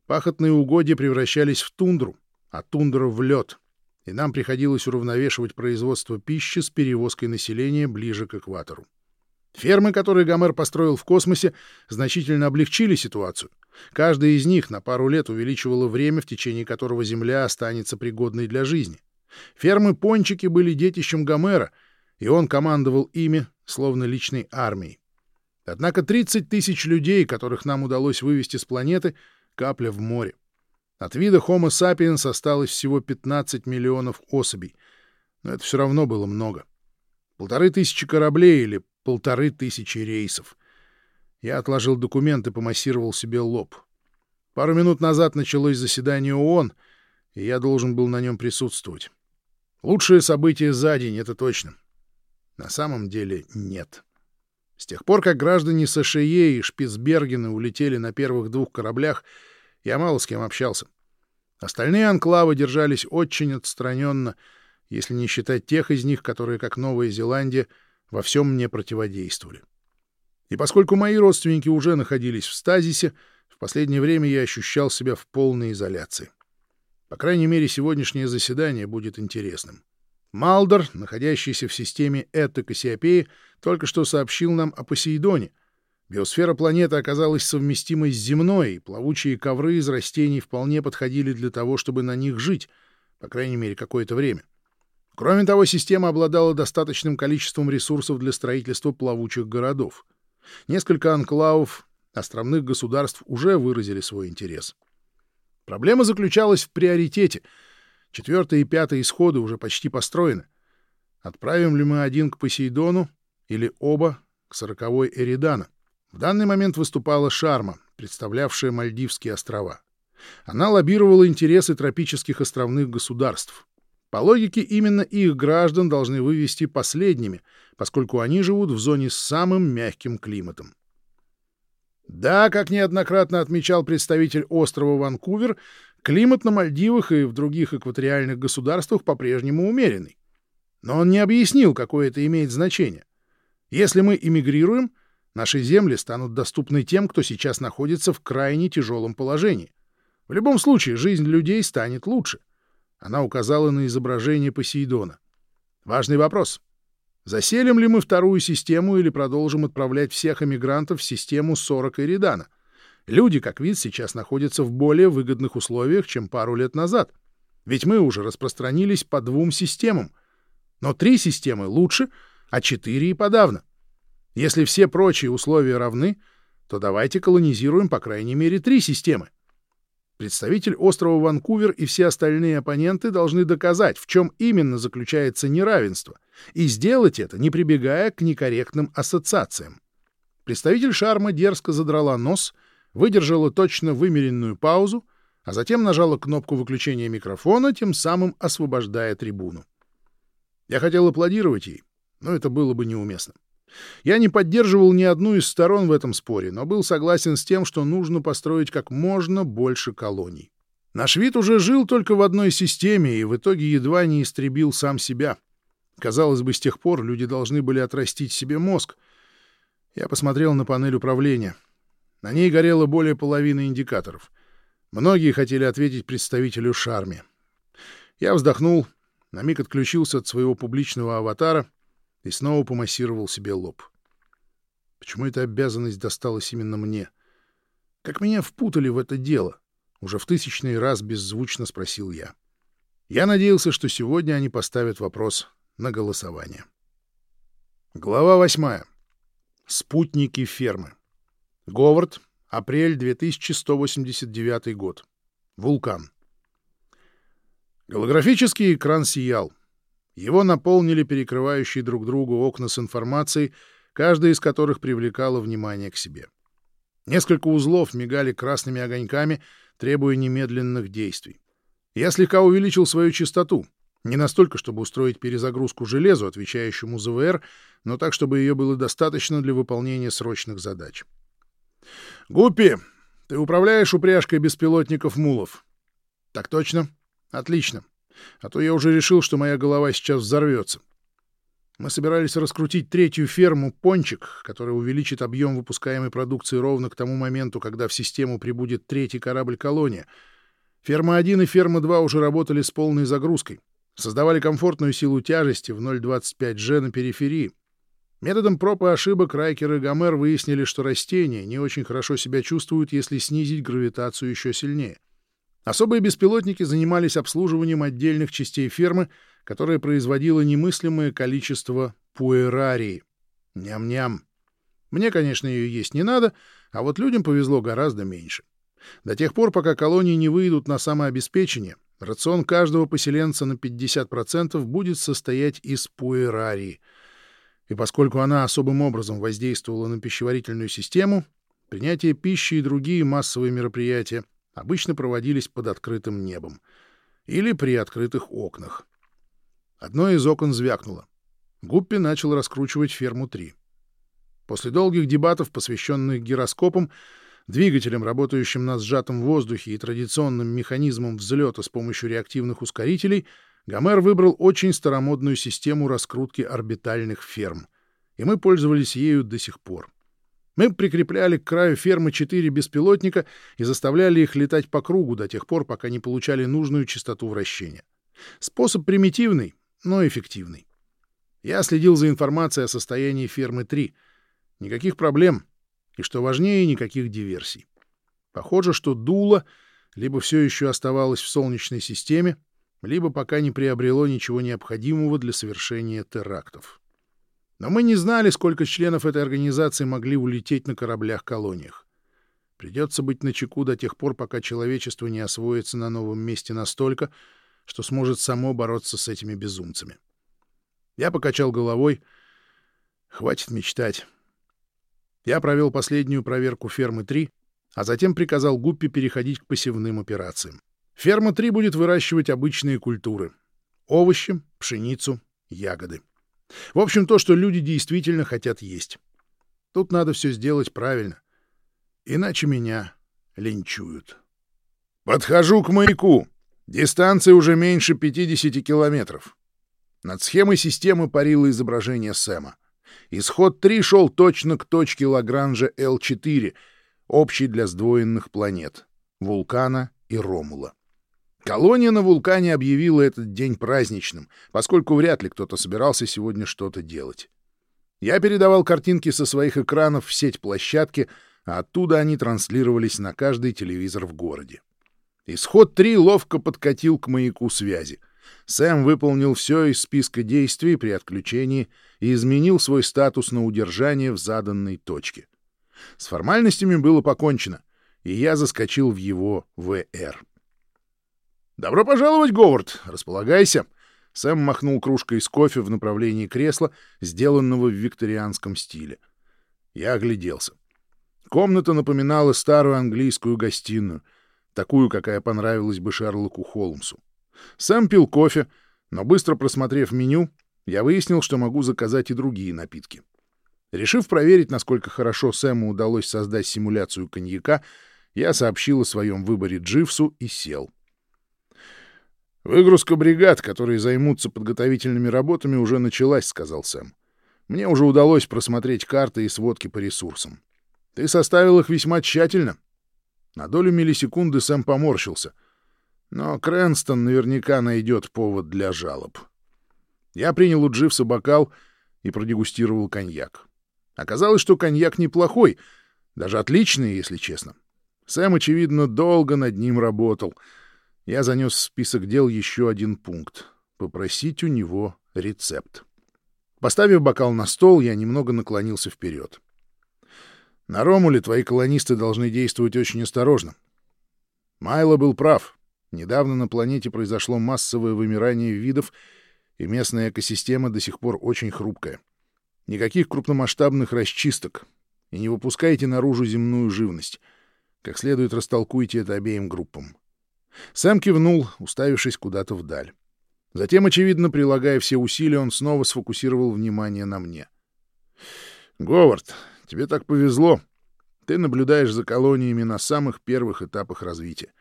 Speaker 1: пахотные угодья превращались в тундру, а тундра — в лед, и нам приходилось уравновешивать производство пищи с перевозкой населения ближе к экватору. Фермы, которые Гомер построил в космосе, значительно облегчили ситуацию. Каждая из них на пару лет увеличивала время, в течение которого Земля останется пригодной для жизни. Фермы-пончики были детищем Гомера, и он командовал ими, словно личной армией. Однако 30 тысяч людей, которых нам удалось вывести с планеты, — капля в море. От вида Homo sapiens осталось всего 15 миллионов особей, но это все равно было много. Полторы тысячи кораблей или полторы тысячи рейсов. Я отложил документы, помассировал себе лоб. Пару минут назад началось заседание ООН, и я должен был на нем присутствовать. Лучшее событие за день, это точно. На самом деле нет. С тех пор, как граждане США и Шпицбергены улетели на первых двух кораблях, я мало с кем общался. Остальные анклавы держались очень отстраненно, если не считать тех из них, которые, как Новая Зеландия, во всем мне противодействовали. И поскольку мои родственники уже находились в стазисе, в последнее время я ощущал себя в полной изоляции. По крайней мере, сегодняшнее заседание будет интересным. Малдор, находящийся в системе Эта Кассиопеи, только что сообщил нам о Посейдоне. Биосфера планеты оказалась совместимой с земной, и плавучие ковры из растений вполне подходили для того, чтобы на них жить, по крайней мере, какое-то время. Кроме того, система обладала достаточным количеством ресурсов для строительства плавучих городов. Несколько анклавов островных государств уже выразили свой интерес. Проблема заключалась в приоритете — Четвертый и пятый исходы уже почти построены. Отправим ли мы один к Посейдону или оба к сороковой Эридана? В данный момент выступала Шарма, представлявшая Мальдивские острова. Она лоббировала интересы тропических островных государств. По логике, именно их граждан должны вывести последними, поскольку они живут в зоне с самым мягким климатом. Да, как неоднократно отмечал представитель острова Ванкувер, Климат на Мальдивах и в других экваториальных государствах по-прежнему умеренный. Но он не объяснил, какое это имеет значение. Если мы эмигрируем, наши земли станут доступны тем, кто сейчас находится в крайне тяжелом положении. В любом случае, жизнь людей станет лучше. Она указала на изображение Посейдона. Важный вопрос. Заселим ли мы вторую систему или продолжим отправлять всех эмигрантов в систему 40 Эридана? Люди, как вид, сейчас находятся в более выгодных условиях, чем пару лет назад. Ведь мы уже распространились по двум системам. Но три системы лучше, а четыре и подавно. Если все прочие условия равны, то давайте колонизируем по крайней мере три системы. Представитель острова Ванкувер и все остальные оппоненты должны доказать, в чем именно заключается неравенство, и сделать это, не прибегая к некорректным ассоциациям. Представитель Шарма дерзко задрала нос выдержала точно вымеренную паузу, а затем нажала кнопку выключения микрофона, тем самым освобождая трибуну. Я хотел аплодировать ей, но это было бы неуместно. Я не поддерживал ни одну из сторон в этом споре, но был согласен с тем, что нужно построить как можно больше колоний. Наш вид уже жил только в одной системе и в итоге едва не истребил сам себя. Казалось бы, с тех пор люди должны были отрастить себе мозг. Я посмотрел на панель управления. На ней горело более половины индикаторов. Многие хотели ответить представителю Шарми. Я вздохнул, на миг отключился от своего публичного аватара и снова помассировал себе лоб. Почему эта обязанность досталась именно мне? Как меня впутали в это дело? Уже в тысячный раз беззвучно спросил я. Я надеялся, что сегодня они поставят вопрос на голосование. Глава восьмая. Спутники фермы. Говард, апрель 2189 год. Вулкан. Голографический экран сиял. Его наполнили перекрывающие друг другу окна с информацией, каждая из которых привлекала внимание к себе. Несколько узлов мигали красными огоньками, требуя немедленных действий. Я слегка увеличил свою частоту. Не настолько, чтобы устроить перезагрузку железу, отвечающему за ВР, но так, чтобы ее было достаточно для выполнения срочных задач. «Гуппи, ты управляешь упряжкой беспилотников мулов?» «Так точно. Отлично. А то я уже решил, что моя голова сейчас взорвется. Мы собирались раскрутить третью ферму «Пончик», которая увеличит объем выпускаемой продукции ровно к тому моменту, когда в систему прибудет третий корабль «Колония». Ферма-1 и Ферма-2 уже работали с полной загрузкой, создавали комфортную силу тяжести в 0,25G на периферии. Методом проб и ошибок Райкер и Гомер выяснили, что растения не очень хорошо себя чувствуют, если снизить гравитацию еще сильнее. Особые беспилотники занимались обслуживанием отдельных частей фермы, которая производила немыслимое количество пуэрарии. Ням-ням. Мне, конечно, ее есть не надо, а вот людям повезло гораздо меньше. До тех пор, пока колонии не выйдут на самообеспечение, рацион каждого поселенца на 50% будет состоять из пуэрарии. И поскольку она особым образом воздействовала на пищеварительную систему, принятие пищи и другие массовые мероприятия обычно проводились под открытым небом или при открытых окнах. Одно из окон звякнуло. Гуппи начал раскручивать ферму-3. После долгих дебатов, посвященных гироскопам, двигателям, работающим на сжатом воздухе и традиционным механизмам взлета с помощью реактивных ускорителей, Гомер выбрал очень старомодную систему раскрутки орбитальных ферм, и мы пользовались ею до сих пор. Мы прикрепляли к краю фермы четыре беспилотника и заставляли их летать по кругу до тех пор, пока не получали нужную частоту вращения. Способ примитивный, но эффективный. Я следил за информацией о состоянии фермы 3. Никаких проблем. И, что важнее, никаких диверсий. Похоже, что дуло либо все еще оставалось в Солнечной системе, либо пока не приобрело ничего необходимого для совершения терактов. Но мы не знали, сколько членов этой организации могли улететь на кораблях-колониях. Придется быть начеку до тех пор, пока человечество не освоится на новом месте настолько, что сможет само бороться с этими безумцами. Я покачал головой. Хватит мечтать. Я провел последнюю проверку фермы-3, а затем приказал Гуппи переходить к посевным операциям. Ферма-3 будет выращивать обычные культуры — овощи, пшеницу, ягоды. В общем, то, что люди действительно хотят есть. Тут надо все сделать правильно. Иначе меня линчуют. Подхожу к маяку. Дистанция уже меньше 50 километров. Над схемой системы парило изображение Сэма. Исход 3 шел точно к точке Лагранжа L4, общей для сдвоенных планет — Вулкана и Ромула. Колония на вулкане объявила этот день праздничным, поскольку вряд ли кто-то собирался сегодня что-то делать. Я передавал картинки со своих экранов в сеть площадки, а оттуда они транслировались на каждый телевизор в городе. Исход 3 ловко подкатил к маяку связи. Сэм выполнил все из списка действий при отключении и изменил свой статус на удержание в заданной точке. С формальностями было покончено, и я заскочил в его ВР. «Добро пожаловать, Говард! Располагайся!» Сэм махнул кружкой с кофе в направлении кресла, сделанного в викторианском стиле. Я огляделся. Комната напоминала старую английскую гостиную, такую, какая понравилась бы Шерлоку Холмсу. Сэм пил кофе, но быстро просмотрев меню, я выяснил, что могу заказать и другие напитки. Решив проверить, насколько хорошо Сэму удалось создать симуляцию коньяка, я сообщил о своем выборе Дживсу и сел. «Выгрузка бригад, которые займутся подготовительными работами, уже началась», — сказал Сэм. «Мне уже удалось просмотреть карты и сводки по ресурсам. Ты составил их весьма тщательно». На долю миллисекунды Сэм поморщился. Но Крэнстон наверняка найдет повод для жалоб. Я принял у Дживса бокал и продегустировал коньяк. Оказалось, что коньяк неплохой, даже отличный, если честно. Сэм, очевидно, долго над ним работал. Я занес в список дел еще один пункт — попросить у него рецепт. Поставив бокал на стол, я немного наклонился вперед. На Ромуле твои колонисты должны действовать очень осторожно. Майло был прав. Недавно на планете произошло массовое вымирание видов, и местная экосистема до сих пор очень хрупкая. Никаких крупномасштабных расчисток. И не выпускайте наружу земную живность. Как следует растолкуйте это обеим группам. Сэм кивнул, уставившись куда-то вдаль. Затем, очевидно, прилагая все усилия, он снова сфокусировал внимание на мне. «Говард, тебе так повезло. Ты наблюдаешь за колониями на самых первых этапах развития.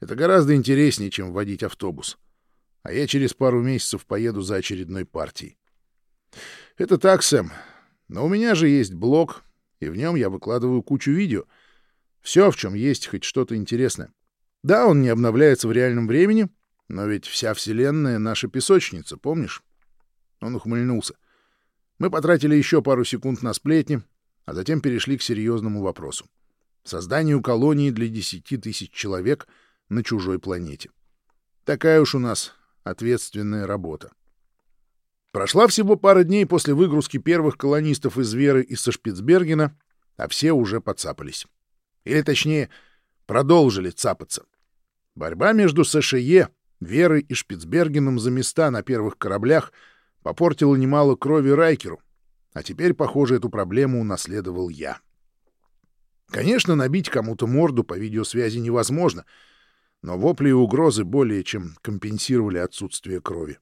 Speaker 1: Это гораздо интереснее, чем водить автобус. А я через пару месяцев поеду за очередной партией. Это так, Сэм. Но у меня же есть блог, и в нем я выкладываю кучу видео. Все, в чем есть хоть что-то интересное. Да, он не обновляется в реальном времени, но ведь вся Вселенная — наша песочница, помнишь? Он ухмыльнулся. Мы потратили еще пару секунд на сплетни, а затем перешли к серьезному вопросу. Созданию колонии для десяти тысяч человек на чужой планете. Такая уж у нас ответственная работа. Прошла всего пара дней после выгрузки первых колонистов из Веры и со Шпицбергена, а все уже подцапались. Или, точнее, продолжили цапаться. Борьба между СШЕ, Верой и Шпицбергеном за места на первых кораблях попортила немало крови Райкеру, а теперь, похоже, эту проблему унаследовал я. Конечно, набить кому-то морду по видеосвязи невозможно, но вопли и угрозы более чем компенсировали отсутствие крови.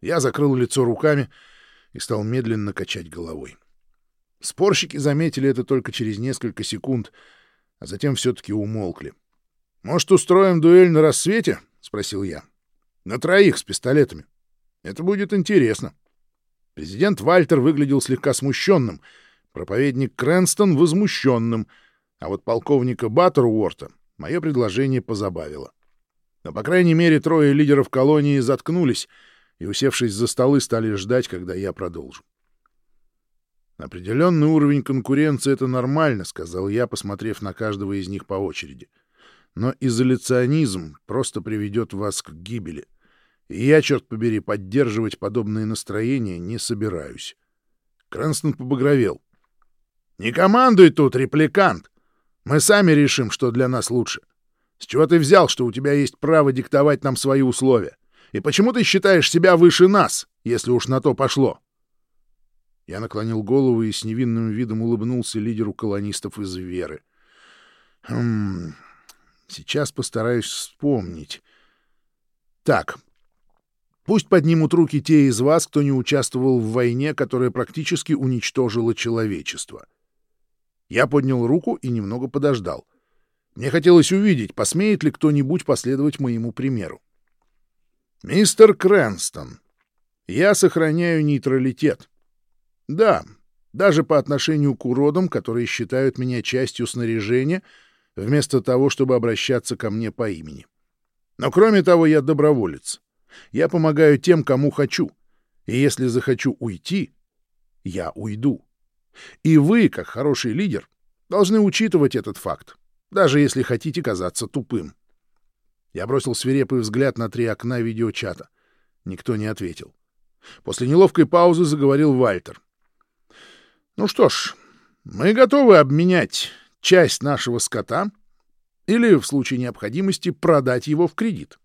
Speaker 1: Я закрыл лицо руками и стал медленно качать головой. Спорщики заметили это только через несколько секунд, а затем все-таки умолкли. «Может, устроим дуэль на рассвете?» — спросил я. «На троих с пистолетами. Это будет интересно». Президент Вальтер выглядел слегка смущенным, проповедник Крэнстон — возмущенным, а вот полковника Баттеруорта мое предложение позабавило. Но, по крайней мере, трое лидеров колонии заткнулись и, усевшись за столы, стали ждать, когда я продолжу. «Определенный уровень конкуренции — это нормально», — сказал я, посмотрев на каждого из них по очереди. «Но изоляционизм просто приведет вас к гибели. И я, черт побери, поддерживать подобные настроения не собираюсь. Крэнстон побагровел. «Не командуй тут, репликант! Мы сами решим, что для нас лучше. С чего ты взял, что у тебя есть право диктовать нам свои условия? И почему ты считаешь себя выше нас, если уж на то пошло?» Я наклонил голову и с невинным видом улыбнулся лидеру колонистов из Веры. «Хм... Сейчас постараюсь вспомнить. Так, Пусть поднимут руки те из вас, кто не участвовал в войне, которая практически уничтожила человечество. Я поднял руку и немного подождал. Мне хотелось увидеть, посмеет ли кто-нибудь последовать моему примеру. «Мистер Крэнстон, я сохраняю нейтралитет. Да, даже по отношению к уродам, которые считают меня частью снаряжения, вместо того, чтобы обращаться ко мне по имени. Но кроме того, я доброволец. Я помогаю тем, кому хочу. И если захочу уйти, я уйду. И вы, как хороший лидер, должны учитывать этот факт, даже если хотите казаться тупым. Я бросил свирепый взгляд на три окна видеочата. Никто не ответил. После неловкой паузы заговорил Вальтер. «Ну что ж, мы готовы обменять часть нашего скота или, в случае необходимости, продать его в кредит.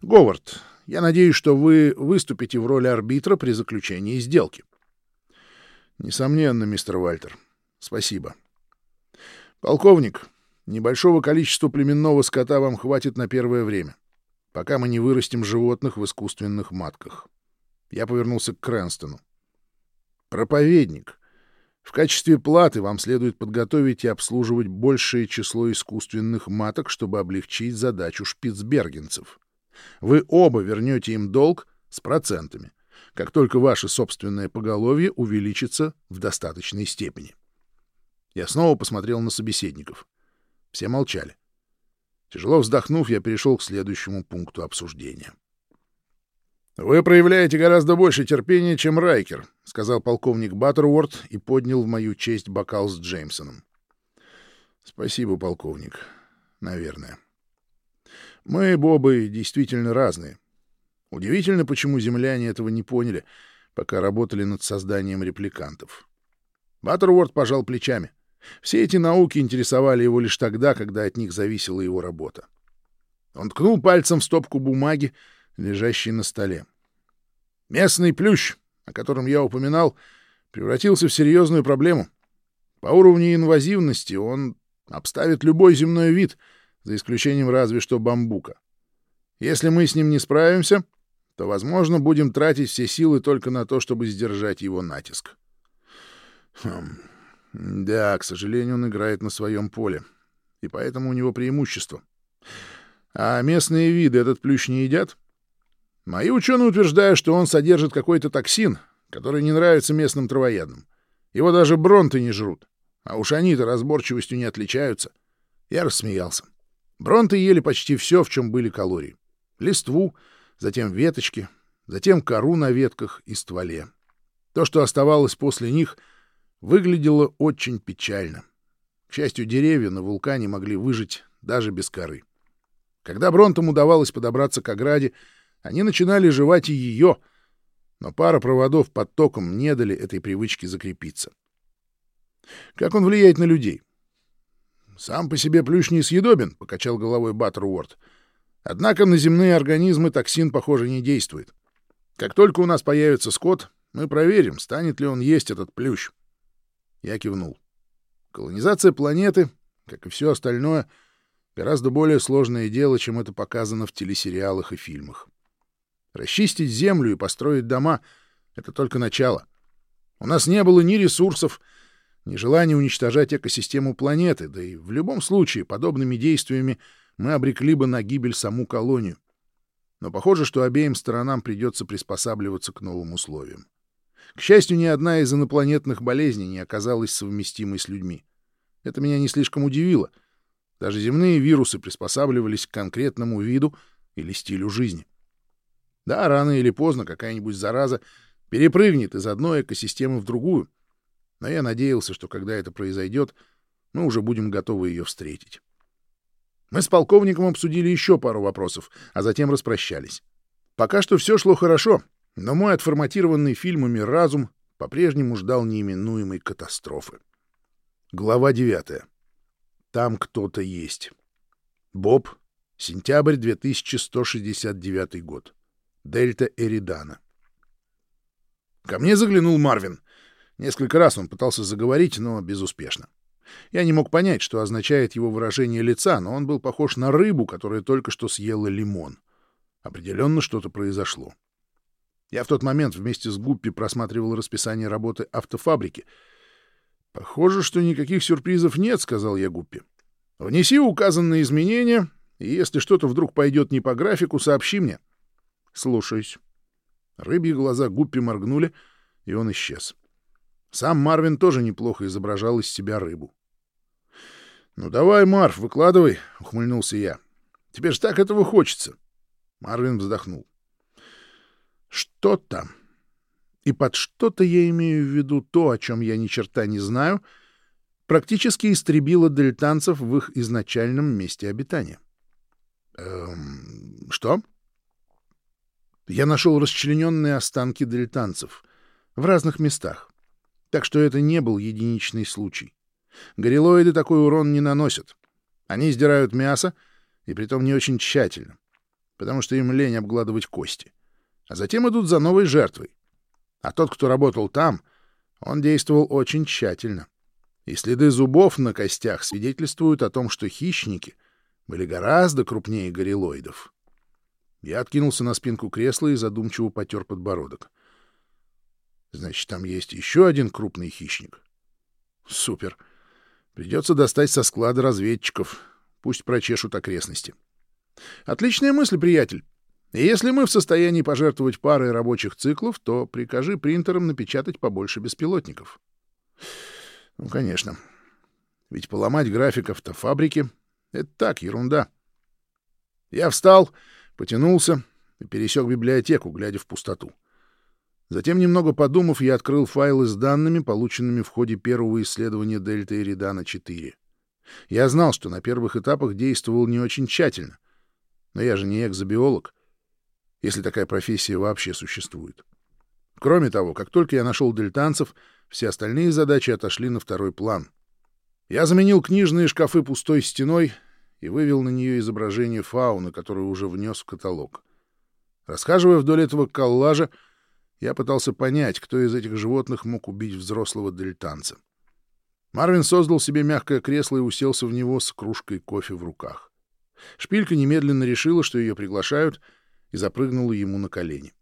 Speaker 1: Говард, я надеюсь, что вы выступите в роли арбитра при заключении сделки. Несомненно, мистер Вальтер. Спасибо. Полковник, небольшого количества племенного скота вам хватит на первое время, пока мы не вырастим животных в искусственных матках. Я повернулся к Крэнстону. Проповедник. В качестве платы вам следует подготовить и обслуживать большее число искусственных маток, чтобы облегчить задачу шпицбергенцев. Вы оба вернете им долг с процентами, как только ваше собственное поголовье увеличится в достаточной степени. Я снова посмотрел на собеседников. Все молчали. Тяжело вздохнув, я перешел к следующему пункту обсуждения. «Вы проявляете гораздо больше терпения, чем Райкер», — сказал полковник Баттерворд и поднял в мою честь бокал с Джеймсоном. Спасибо, полковник. Наверное. Мы, Бобы, действительно разные. Удивительно, почему земляне этого не поняли, пока работали над созданием репликантов. Баттерворд пожал плечами. Все эти науки интересовали его лишь тогда, когда от них зависела его работа. Он ткнул пальцем в стопку бумаги, лежащей на столе. Местный плющ, о котором я упоминал, превратился в серьезную проблему. По уровню инвазивности он обставит любой земной вид, за исключением разве что бамбука. Если мы с ним не справимся, то, возможно, будем тратить все силы только на то, чтобы сдержать его натиск. Хм. Да, к сожалению, он играет на своем поле, и поэтому у него преимущество. А местные виды этот плющ не едят? Мои ученые утверждают, что он содержит какой-то токсин, который не нравится местным травоядным. Его даже бронты не жрут. А уж они-то разборчивостью не отличаются. Я рассмеялся. Бронты ели почти все, в чем были калории. Листву, затем веточки, затем кору на ветках и стволе. То, что оставалось после них, выглядело очень печально. К счастью, деревья на вулкане могли выжить даже без коры. Когда бронтам удавалось подобраться к ограде, они начинали жевать и ее, но пара проводов под током не дали этой привычке закрепиться. Как он влияет на людей? Сам по себе плющ не съедобен, — покачал головой Баттеруорд. Однако на земные организмы токсин, похоже, не действует. Как только у нас появится скот, мы проверим, станет ли он есть этот плющ. Я кивнул. Колонизация планеты, как и все остальное, гораздо более сложное дело, чем это показано в телесериалах и фильмах. Расчистить землю и построить дома — это только начало. У нас не было ни ресурсов, ни желания уничтожать экосистему планеты, да и в любом случае подобными действиями мы обрекли бы на гибель саму колонию. Но похоже, что обеим сторонам придется приспосабливаться к новым условиям. К счастью, ни одна из инопланетных болезней не оказалась совместимой с людьми. Это меня не слишком удивило. Даже земные вирусы приспосабливались к конкретному виду или стилю жизни. Да, рано или поздно какая-нибудь зараза перепрыгнет из одной экосистемы в другую — но я надеялся, что когда это произойдет, мы уже будем готовы ее встретить. Мы с полковником обсудили еще пару вопросов, а затем распрощались. Пока что все шло хорошо, но мой отформатированный фильмами разум по-прежнему ждал неименуемой катастрофы. Глава 9. Там кто-то есть. Боб. Сентябрь 2169 год. Дельта Эридана. Ко мне заглянул Марвин. Несколько раз он пытался заговорить, но безуспешно. Я не мог понять, что означает его выражение лица, но он был похож на рыбу, которая только что съела лимон. Определенно что-то произошло. Я в тот момент вместе с Гуппи просматривал расписание работы автофабрики. «Похоже, что никаких сюрпризов нет», — сказал я Гуппи. «Внеси указанные изменения, и если что-то вдруг пойдет не по графику, сообщи мне». «Слушаюсь». Рыбьи глаза Гуппи моргнули, и он исчез. Сам Марвин тоже неплохо изображал из себя рыбу. «Ну давай, Марв, выкладывай», — ухмыльнулся я. «Тебе ж так этого хочется». Марвин вздохнул. «Что-то, и под что-то я имею в виду то, о чем я ни черта не знаю, практически истребило дельтанцев в их изначальном месте обитания». «Эм, что?» Я нашел расчлененные останки дельтанцев в разных местах. Так что это не был единичный случай. Горилоиды такой урон не наносят. Они сдирают мясо, и притом не очень тщательно, потому что им лень обгладывать кости. А затем идут за новой жертвой. А тот, кто работал там, он действовал очень тщательно. И следы зубов на костях свидетельствуют о том, что хищники были гораздо крупнее горилоидов. Я откинулся на спинку кресла и задумчиво потер подбородок. Значит, там есть еще один крупный хищник. Супер. Придется достать со склада разведчиков. Пусть прочешут окрестности. Отличная мысль, приятель. Если мы в состоянии пожертвовать парой рабочих циклов, то прикажи принтерам напечатать побольше беспилотников. Ну, конечно. Ведь поломать график автофабрики — это так, ерунда. Я встал, потянулся и пересек библиотеку, глядя в пустоту. Затем, немного подумав, я открыл файлы с данными, полученными в ходе первого исследования Дельты Эридана-4. Я знал, что на первых этапах действовал не очень тщательно. Но я же не экзобиолог, если такая профессия вообще существует. Кроме того, как только я нашел дельтанцев, все остальные задачи отошли на второй план. Я заменил книжные шкафы пустой стеной и вывел на нее изображение фауны, которую уже внес в каталог. Расхаживая вдоль этого коллажа, я пытался понять, кто из этих животных мог убить взрослого дельтанца. Марвин создал себе мягкое кресло и уселся в него с кружкой кофе в руках. Шпилька немедленно решила, что ее приглашают, и запрыгнула ему на колени.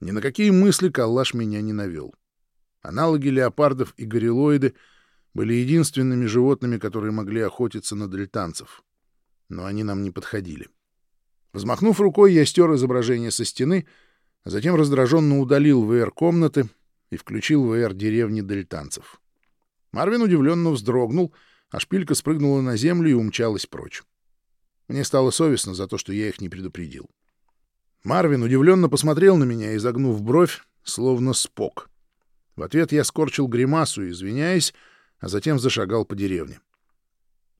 Speaker 1: Ни на какие мысли коллаж меня не навел. Аналоги леопардов и горилоиды были единственными животными, которые могли охотиться на дельтанцев. Но они нам не подходили. Взмахнув рукой, я стер изображение со стены, а затем раздраженно удалил ВР комнаты и включил ВР деревни дельтанцев. Марвин удивленно вздрогнул, а шпилька спрыгнула на землю и умчалась прочь. Мне стало совестно за то, что я их не предупредил. Марвин удивленно посмотрел на меня, изогнув бровь, словно спок. В ответ я скорчил гримасу, извиняясь, а затем зашагал по деревне.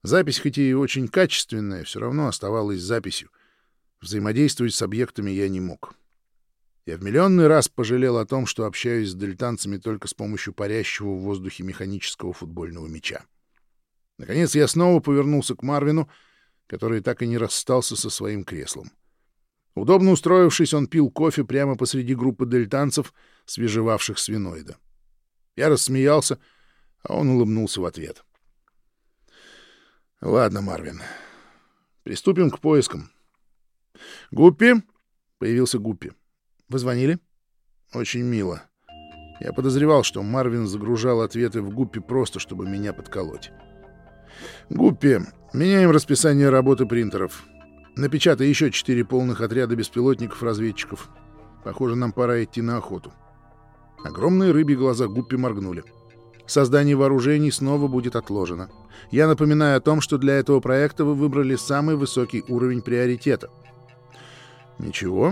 Speaker 1: Запись, хоть и очень качественная, все равно оставалась записью. Взаимодействовать с объектами я не мог. Я в миллионный раз пожалел о том, что общаюсь с дельтанцами только с помощью парящего в воздухе механического футбольного мяча. Наконец я снова повернулся к Марвину, который так и не расстался со своим креслом. Удобно устроившись, он пил кофе прямо посреди группы дельтанцев, свежевавших свиноида. Я рассмеялся, а он улыбнулся в ответ. «Ладно, Марвин, приступим к поискам». «Гуппи?» — появился Гуппи. «Вы звонили?» «Очень мило. Я подозревал, что Марвин загружал ответы в Гуппи просто, чтобы меня подколоть». «Гуппи, меняем расписание работы принтеров. Напечатай еще четыре полных отряда беспилотников-разведчиков. Похоже, нам пора идти на охоту». Огромные рыбьи глаза Гуппи моргнули. Создание вооружений снова будет отложено. Я напоминаю о том, что для этого проекта вы выбрали самый высокий уровень приоритета. Ничего.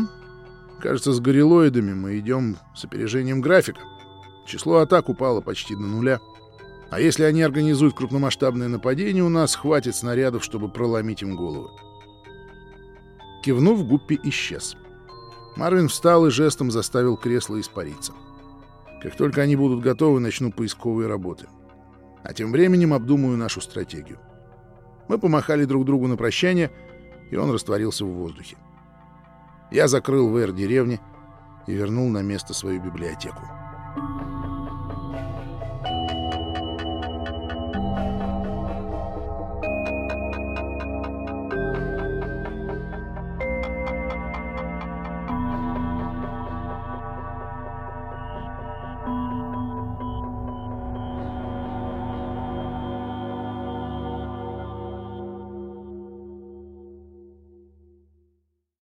Speaker 1: Кажется, с горилоидами мы идем с опережением графика. Число атак упало почти до нуля. А если они организуют крупномасштабное нападение, у нас хватит снарядов, чтобы проломить им головы. Кивнув, Гуппи исчез. Марвин встал и жестом заставил кресло испариться. — как только они будут готовы, начну поисковые работы. А тем временем обдумаю нашу стратегию. Мы помахали друг другу на прощание, и он растворился в воздухе. Я закрыл ВР деревни и вернул на место свою библиотеку.